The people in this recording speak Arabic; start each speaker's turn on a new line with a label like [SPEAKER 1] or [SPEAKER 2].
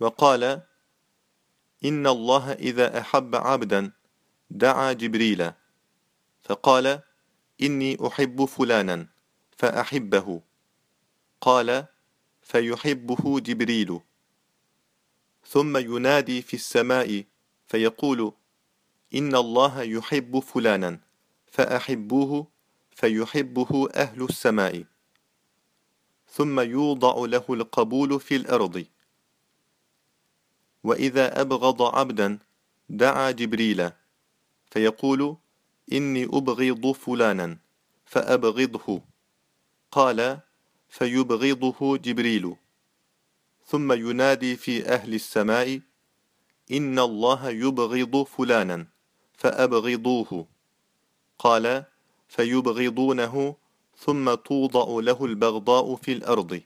[SPEAKER 1] وقال إن الله إذا أحب عبدا دعا جبريل. فقال إني أحب فلانا فأحبه. قال فيحبه جبريل. ثم ينادي في السماء فيقول إن الله يحب فلانا فأحبوه فيحبه أهل السماء. ثم يوضع له القبول في الأرض. وإذا أبغض عبدا دعا جبريل فيقول إني أبغض فلانا فأبغضه. قال فيبغضه جبريل. ثم ينادي في أهل السماء إن الله يبغض فلانا فأبغضوه. قال فيبغضونه ثم توضع له البغضاء في الأرض.